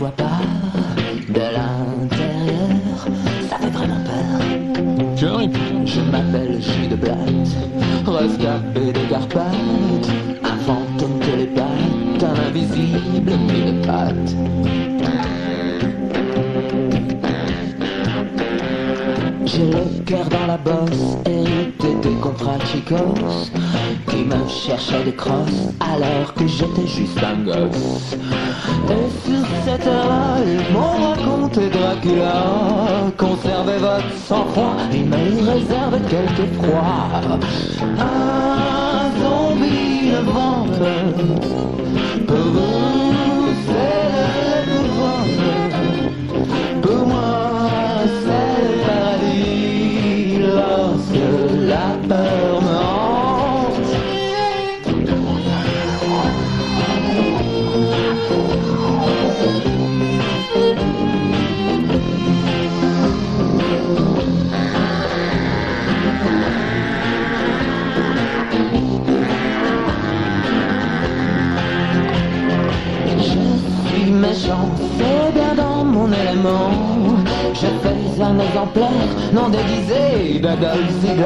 vois pas de l'intérieur, ça fait vraiment peur. Je m'appelle J de Blatt, rescapé des Carpates, un fantôme que les pattes, un invisible qui de pattes. J'ai le cœur dans la bosse, hérité des contrats chicos qui me cherchaient des crosses alors que j'étais juste un gosse cette ils m'ont raconté Dracula Conservez votre sang-froid, il me réserve quelques froids Un zombie le ventre Je suis méchant, c'est bien dans mon élément. Je fais un exemplaire non déguisé d'Adolf Ziegler.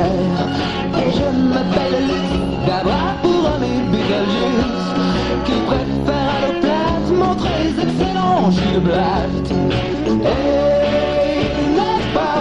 Et je m'appelle Luc Dabra pour ami Beetlejuice qui préfère à l'eau plate montrer les excellents Gilles Blatt. Et n'est pas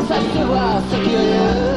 Sasuke, Sasuke, Sasuke, Sasuke, Sasuke, Sasuke,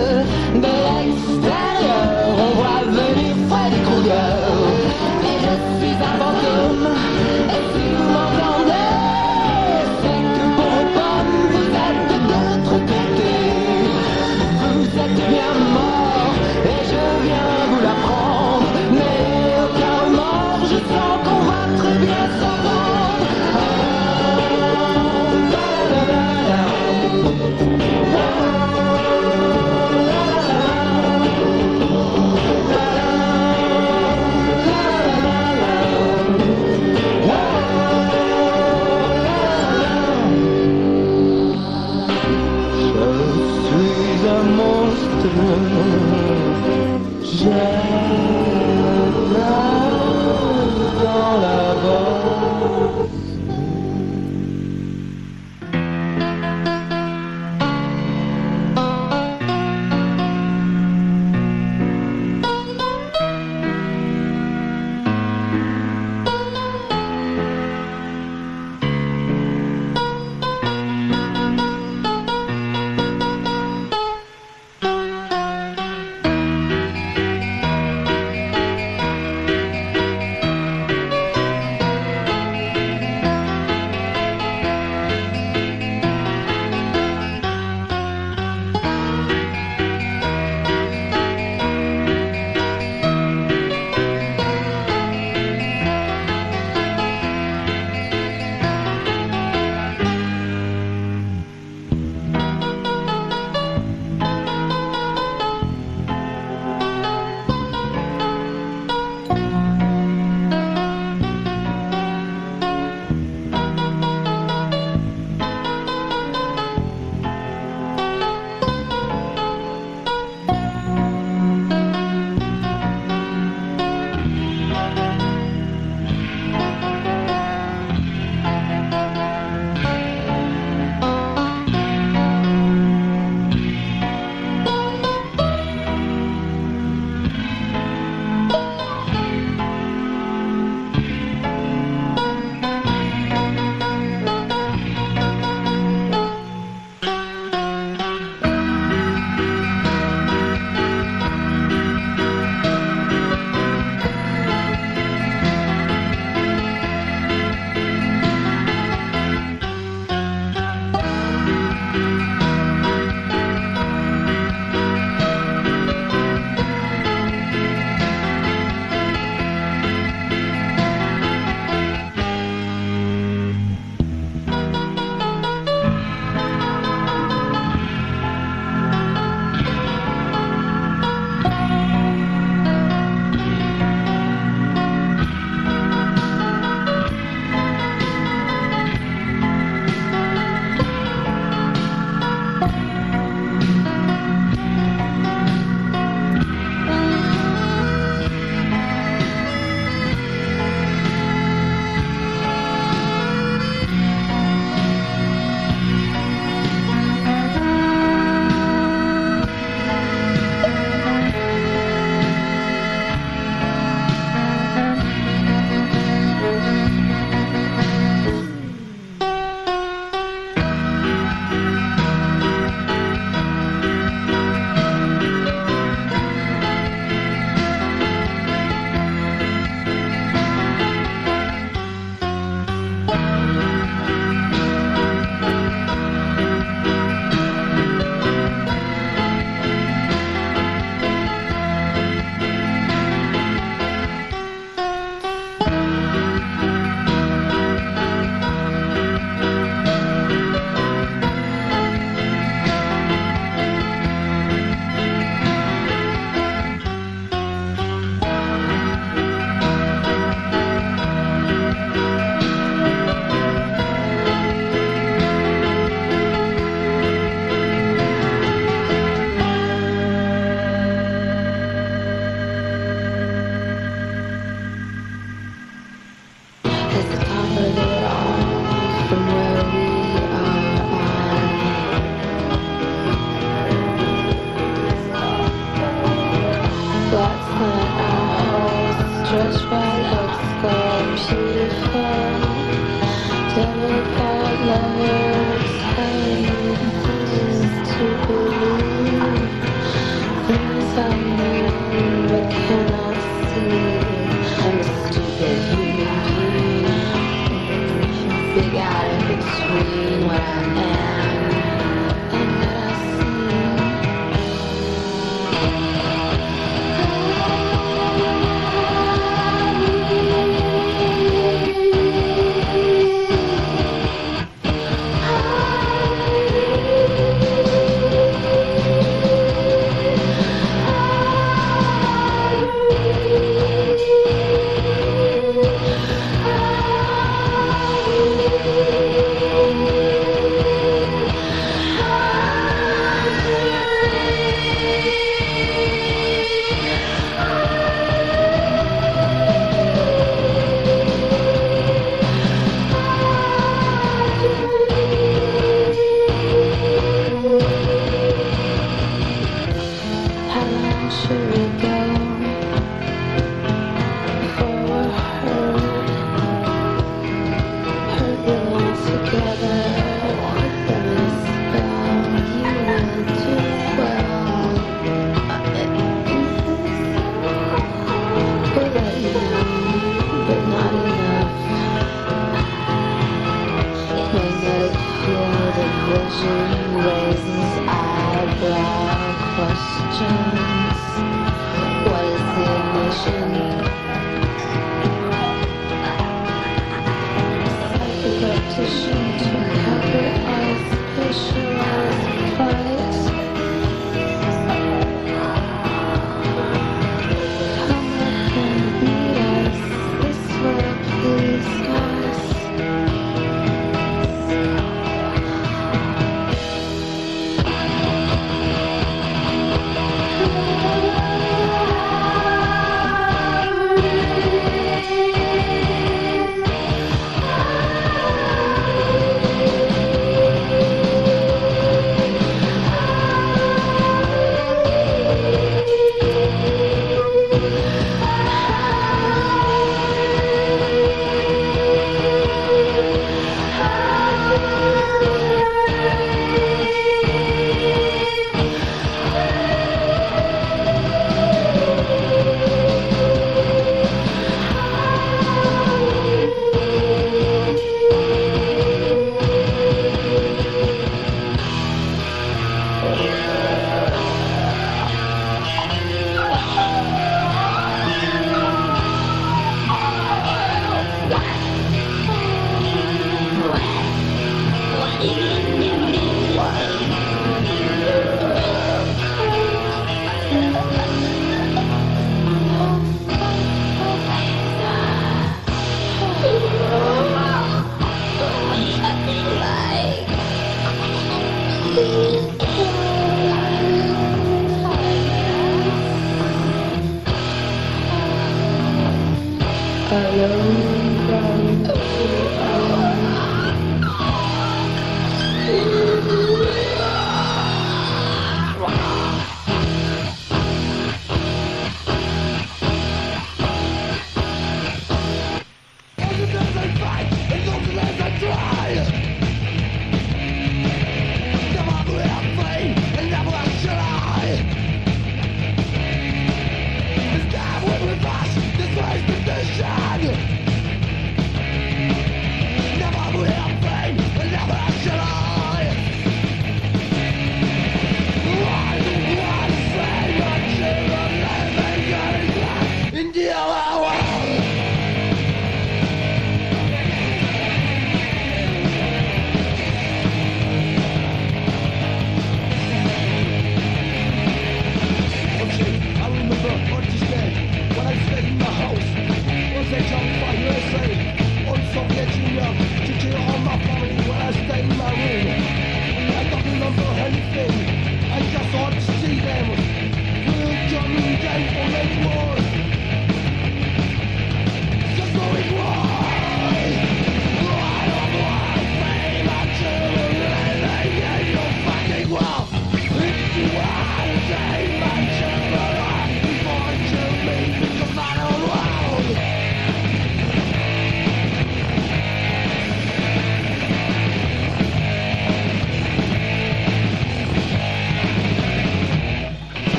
repetition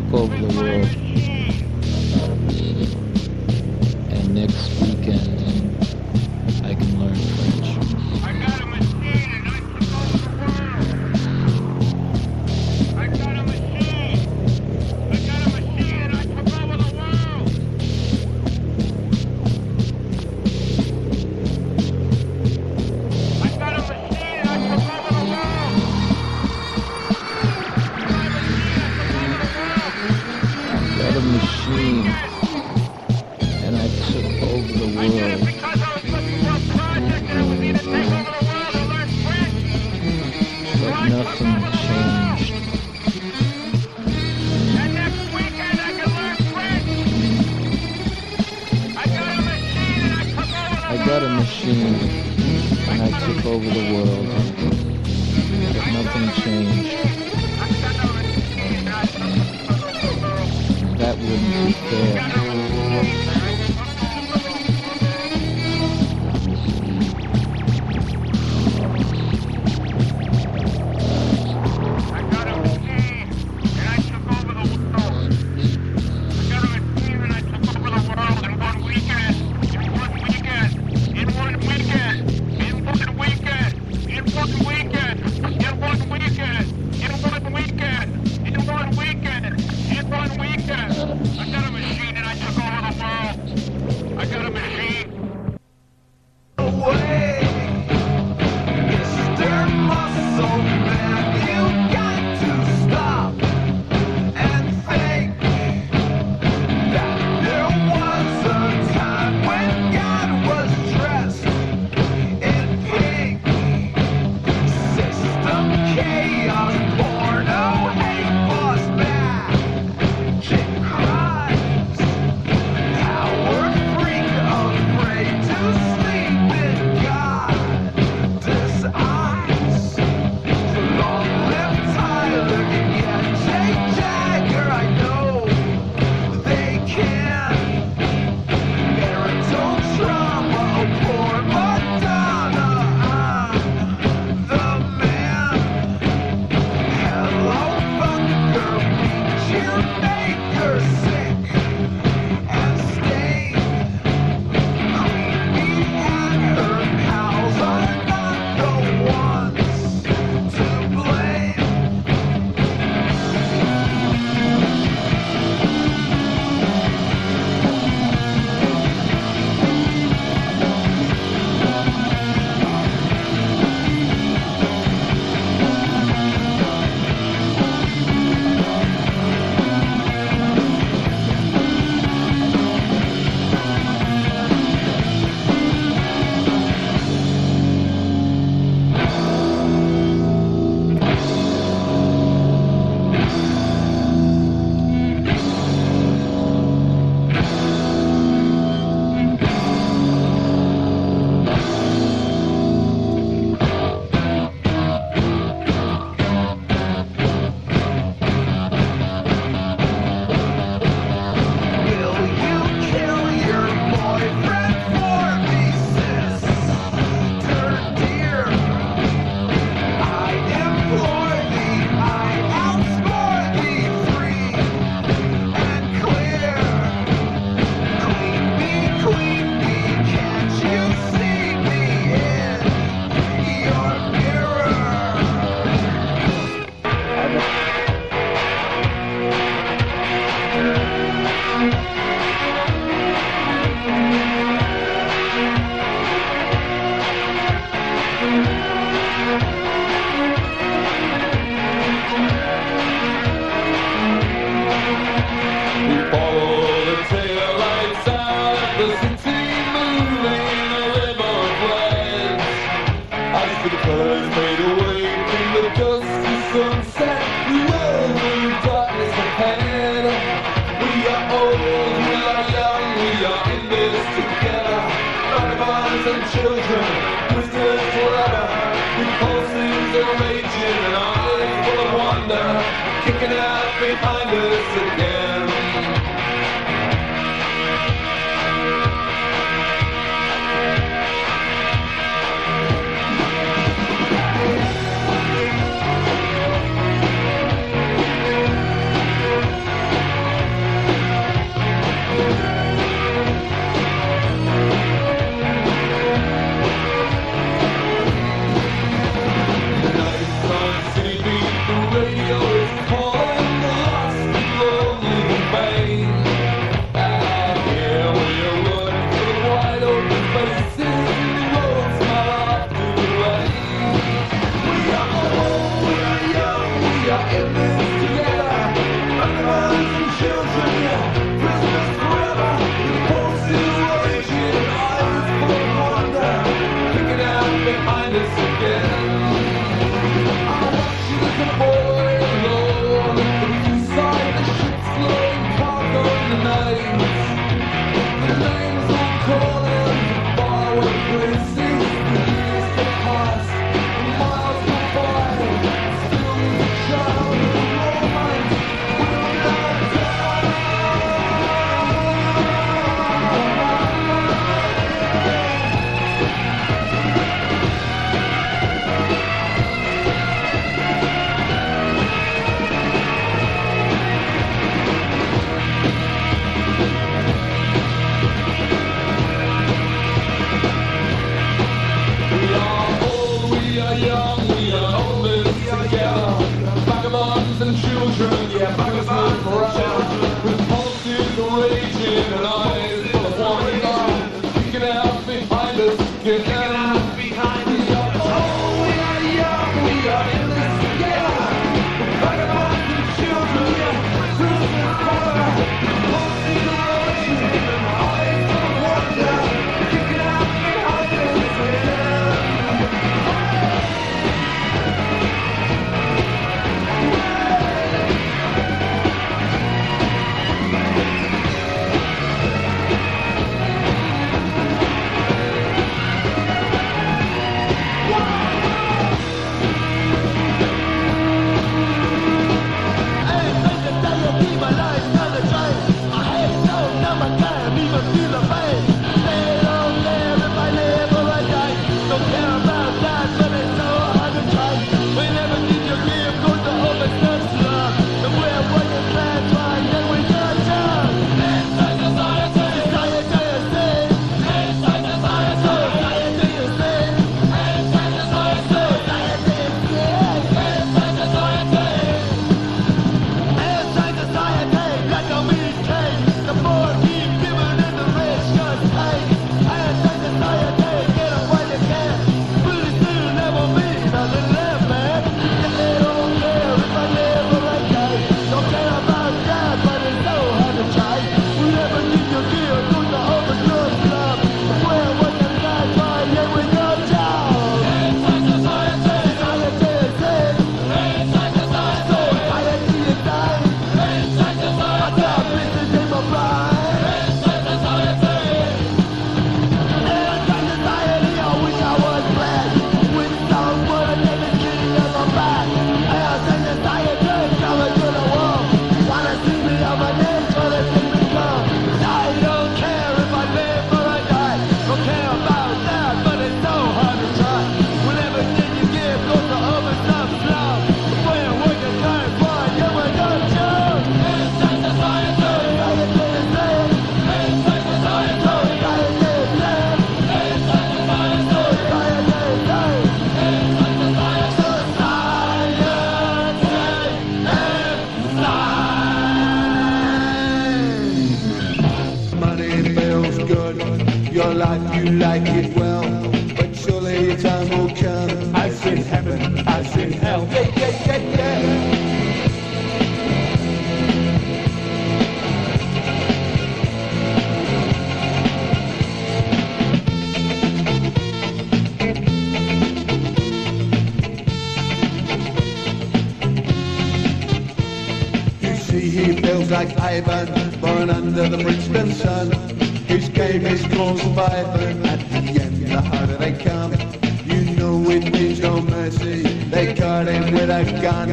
высоко he feels like Ivan, born under the Brixton sun. His game is called surviving. At the end, the harder they come. You know it means no mercy. They cut him with a gun.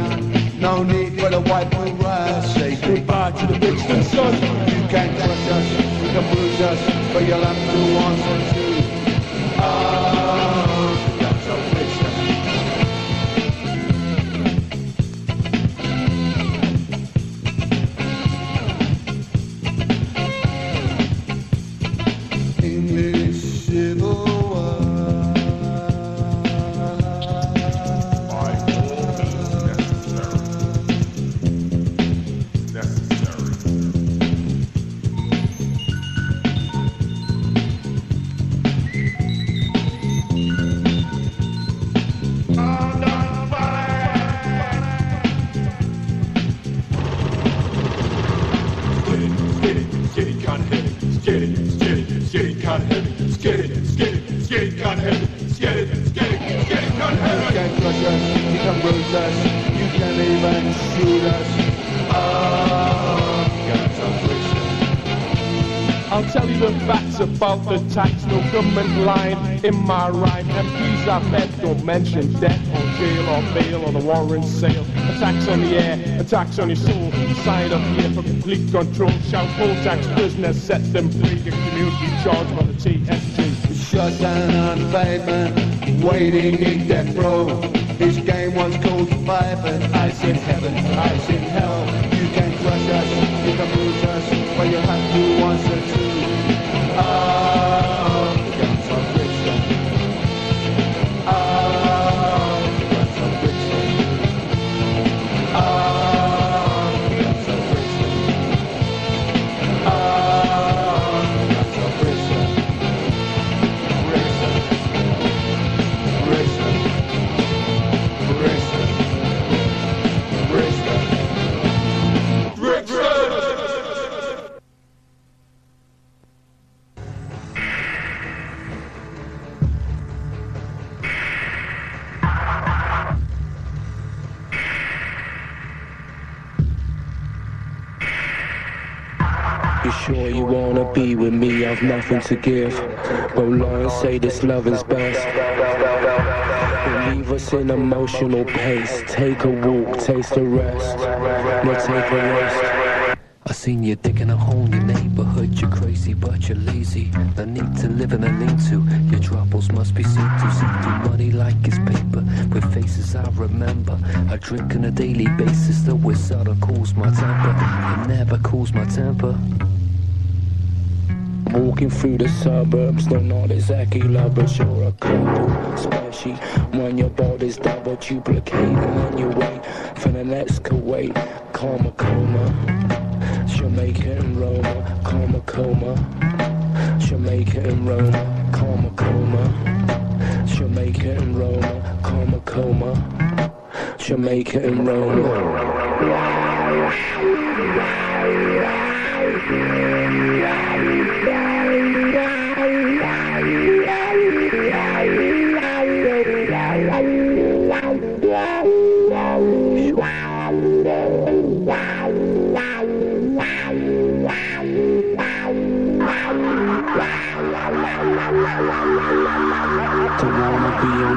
No need for the white rise. Say Goodbye to the Brixton sun. you can't crush us, you can bruise us, but you'll have to answer to. About the tax, no government line in my rhyme. MPs I bet don't mention death or jail or bail or the warrant sale. Attacks on the air, attacks on your soul. Sign up here for complete control. Shout full tax prisoners, set them free. Your community charge by the TSG. Shut down on pavement, waiting in death row. This game was called surviving. Ice in heaven, ice in hell. You can crush us, you can bruise us, but you have to. Nothing to give. But lions say this love is best. Leave us in emotional pace. Take a walk, taste a rest. No, take a rest. I seen you digging a hole in your neighborhood. You're crazy, but you're lazy. No need to live in a lean to. Your troubles must be seen to. See through money like it's paper. With faces I remember. I drink on a daily basis. The wizard cools my temper. It never cools my temper. Walking through the suburbs, they're not exactly lovers, you're a couple. Especially when your body's double duplicating and you wait for the next Kuwait. Karma coma, Jamaica Roma, karma coma. Jamaica and Roma, karma coma. Jamaica and Roma, karma coma. Jamaica and Roma.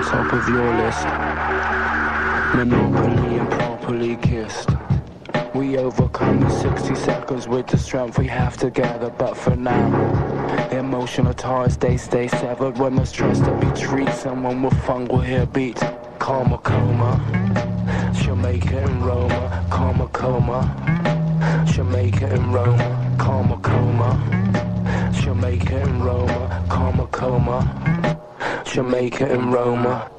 Top of your list. Monopoly and properly kissed. We overcome in 60 seconds with the strength we have together, but for now, emotional ties they stay severed. When there's trust to be treated, someone with fun will hear beats. Karma coma, Jamaica and Roma, karma coma, Jamaica and Roma, karma coma, Jamaica and Roma, karma coma. Jamaica and Roma.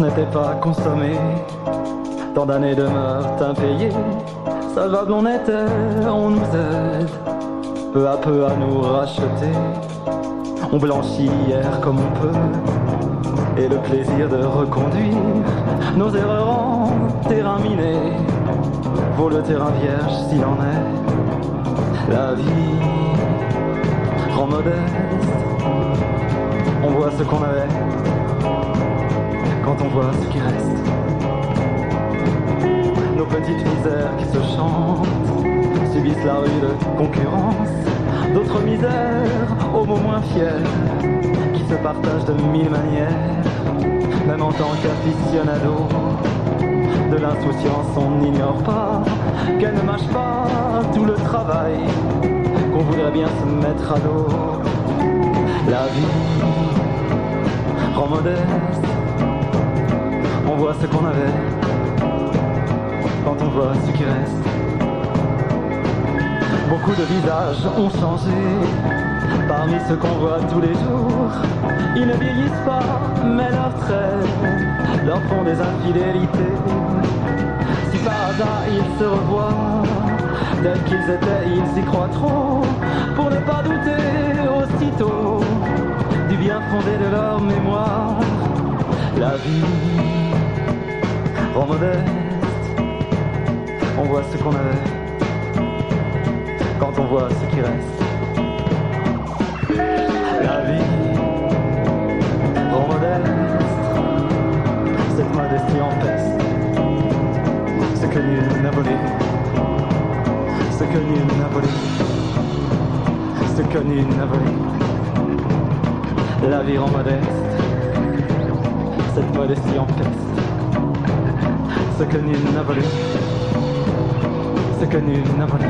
N'était pas consommée. Tant d'années de meurtres impayés, salvable on était, on nous aide peu à peu à nous racheter. On blanchit hier comme on peut, et le plaisir de reconduire nos erreurs en terrain miné vaut le terrain vierge s'il en est. La vie rend modeste, on voit ce qu'on avait on voit ce qui reste. Nos petites misères qui se chantent subissent la rude concurrence d'autres misères au mot moins fiers qui se partagent de mille manières, même en tant qu'aficionado. De l'insouciance, on n'ignore pas qu'elle ne mâche pas tout le travail qu'on voudrait bien se mettre à dos. La vie rend modeste, voit ce qu'on avait quand on voit ce qui reste. Beaucoup de visages ont changé parmi ceux qu'on voit tous les jours. Ils ne vieillissent pas, mais leurs traits leur font des infidélités. Si par hasard ils se revoient, tels qu'ils étaient, ils y croient trop, pour ne pas douter aussitôt du bien fondé de leur mémoire. La vie rend modeste, on voit ce qu'on avait quand on voit ce qui reste. La vie rend modeste, cette modestie en peste. Ce que nul n'a volé, ce que nul n'a volé, ce que nul n'a volé. La vie rend modeste, cette modestie en peste. سكني النبري سكني النبري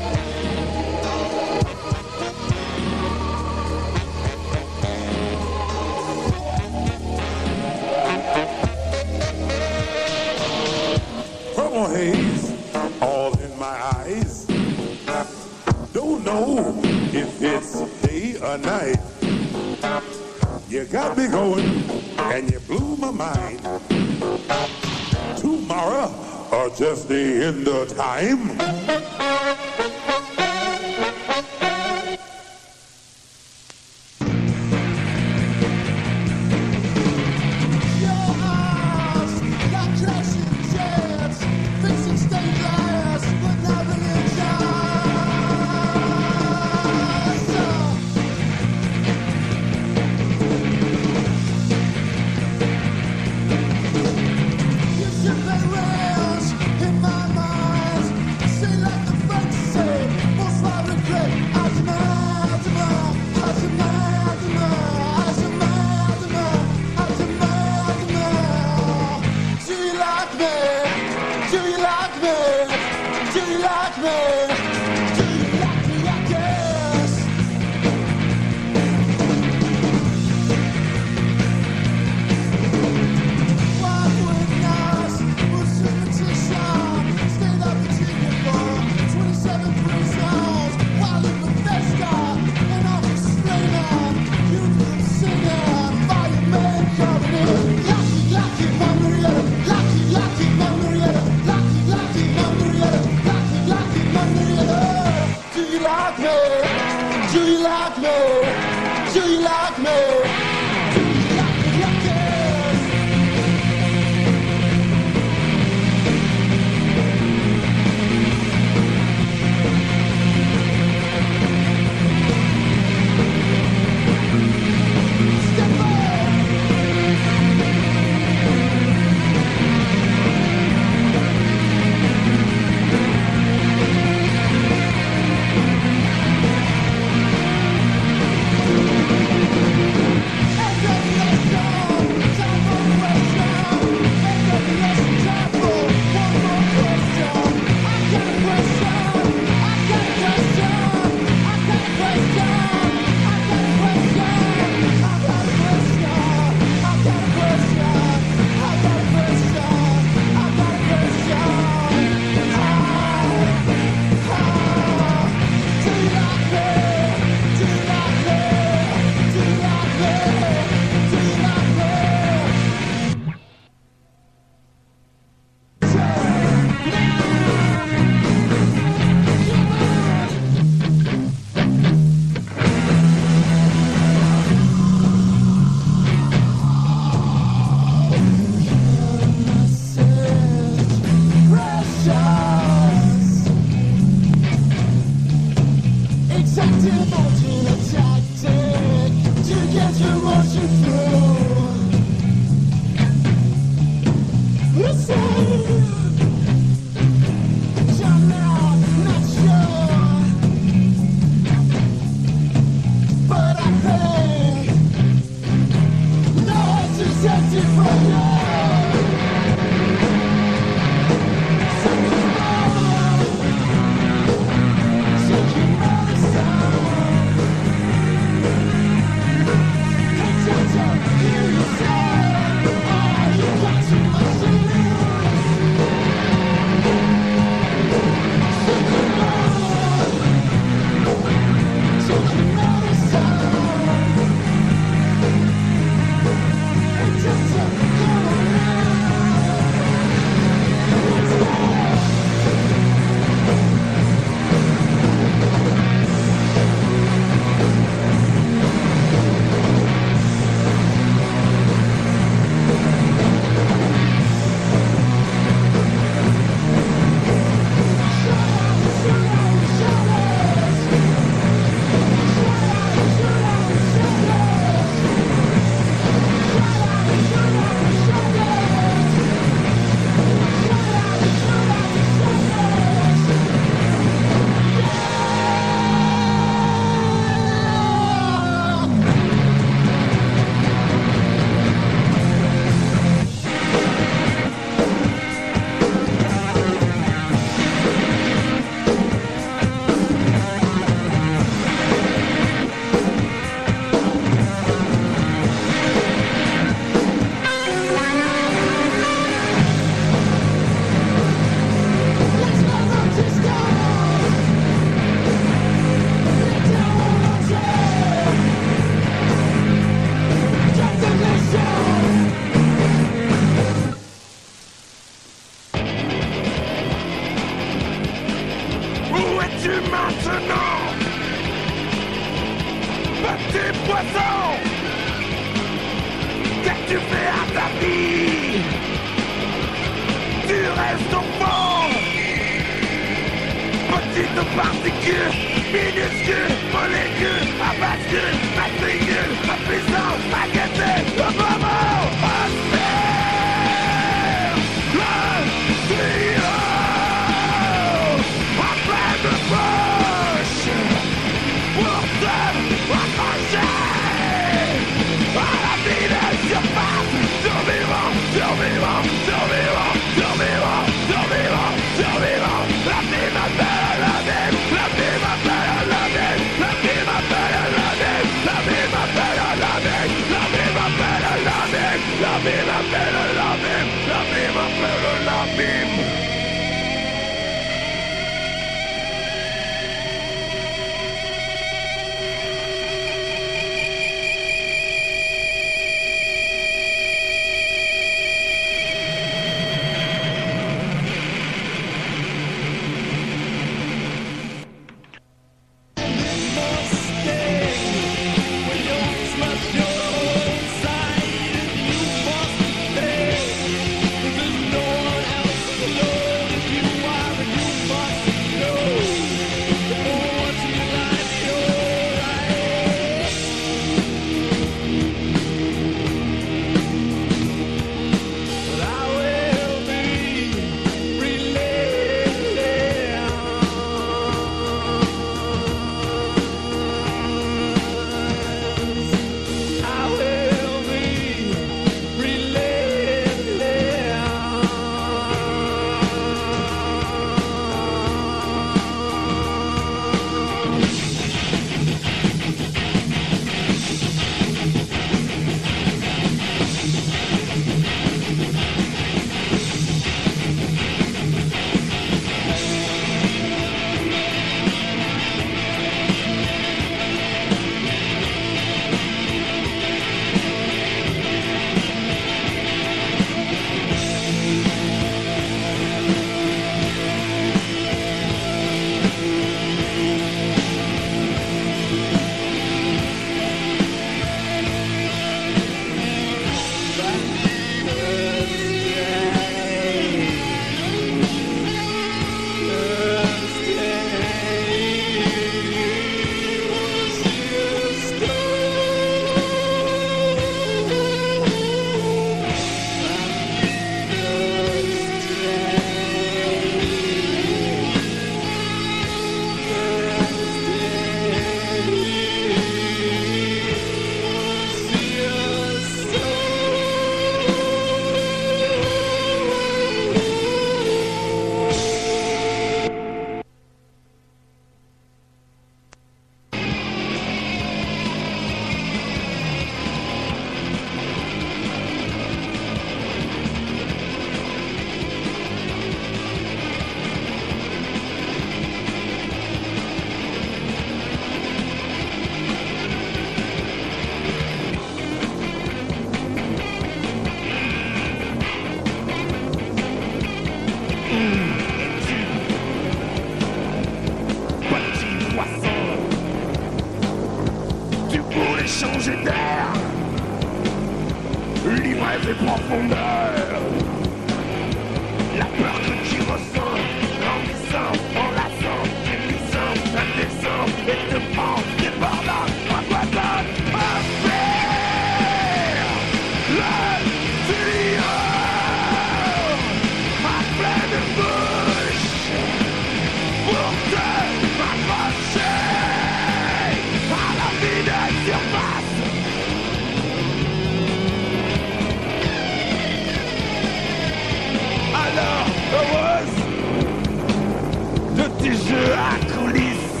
de tes jeux à coulisses,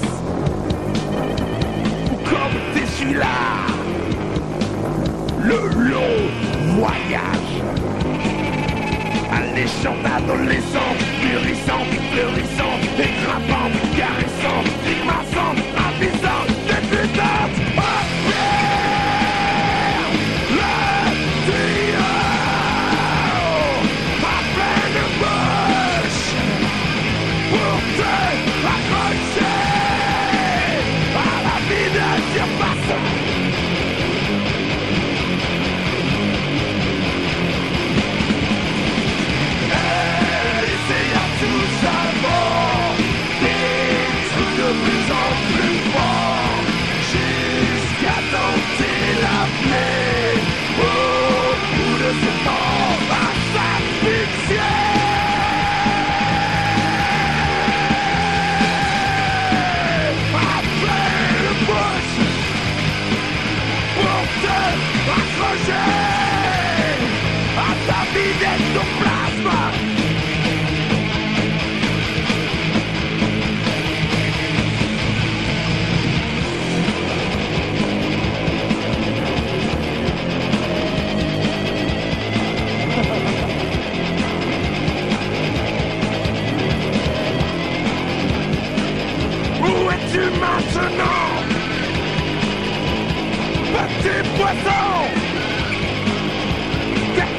comme tes celui-là, le long voyage. Alléchant, adolescent, mûrissant, fleurissant, écrapant, caressant, grimaçant.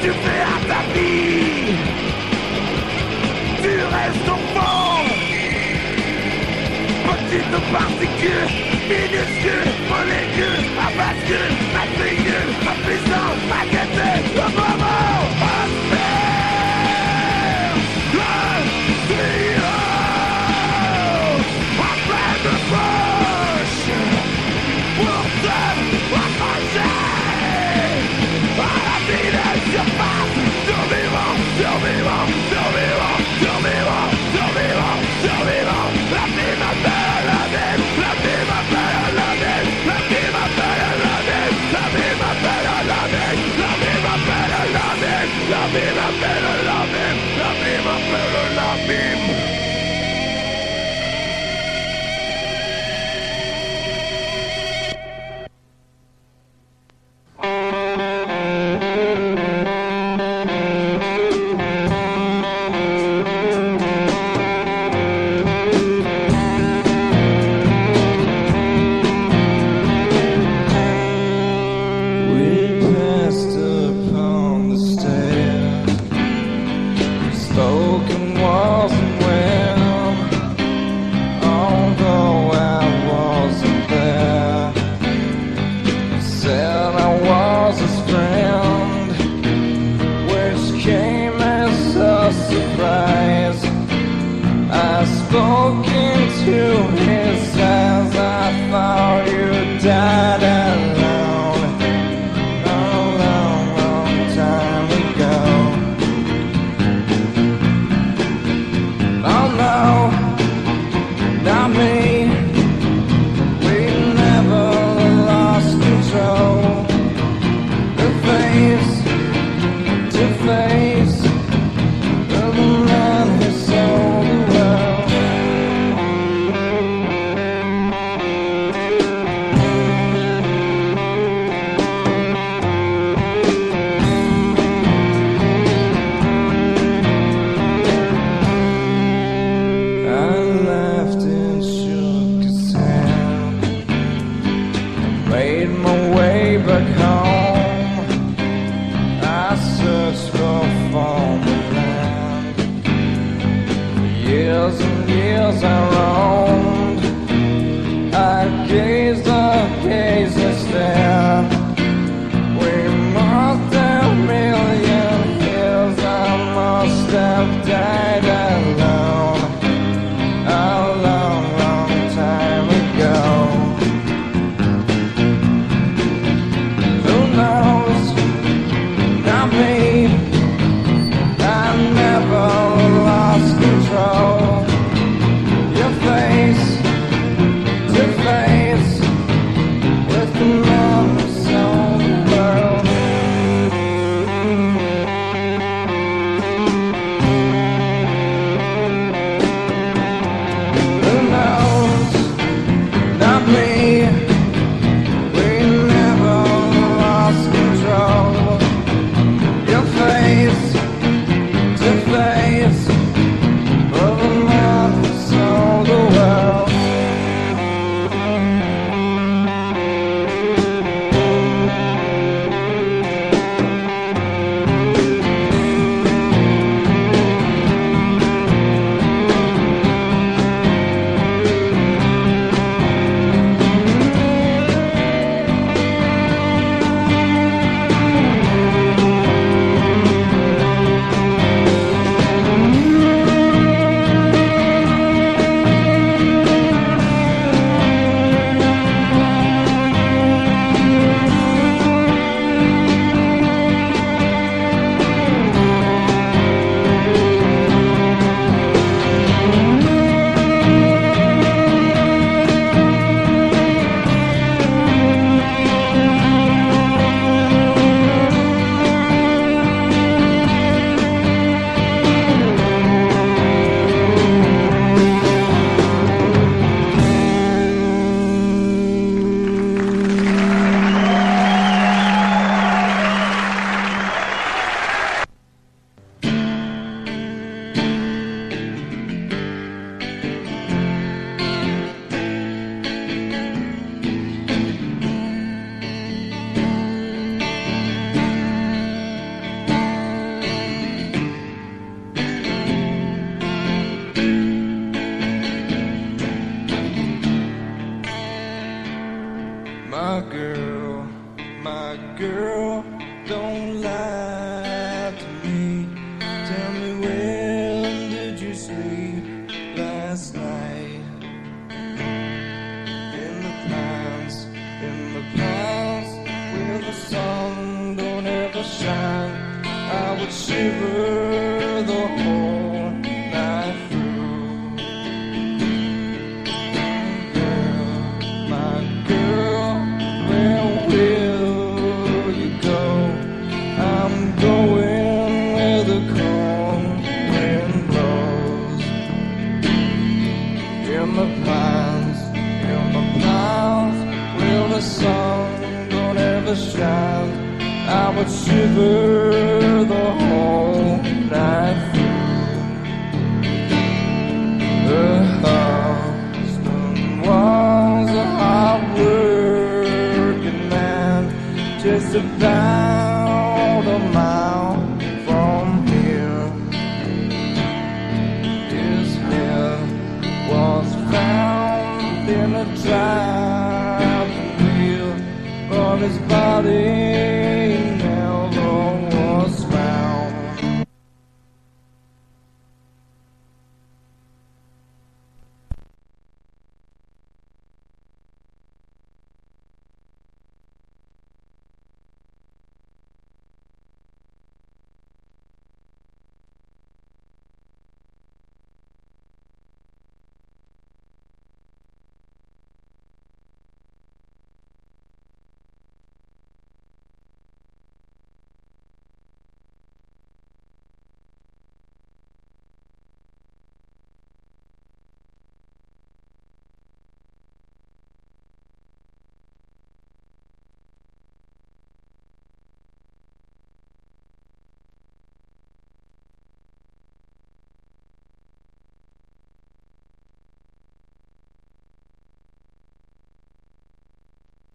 tu fais à ta vie Tu restes enfant Petite particule, minuscule, molécule, à bascule, à figure, à puissance, à gâter,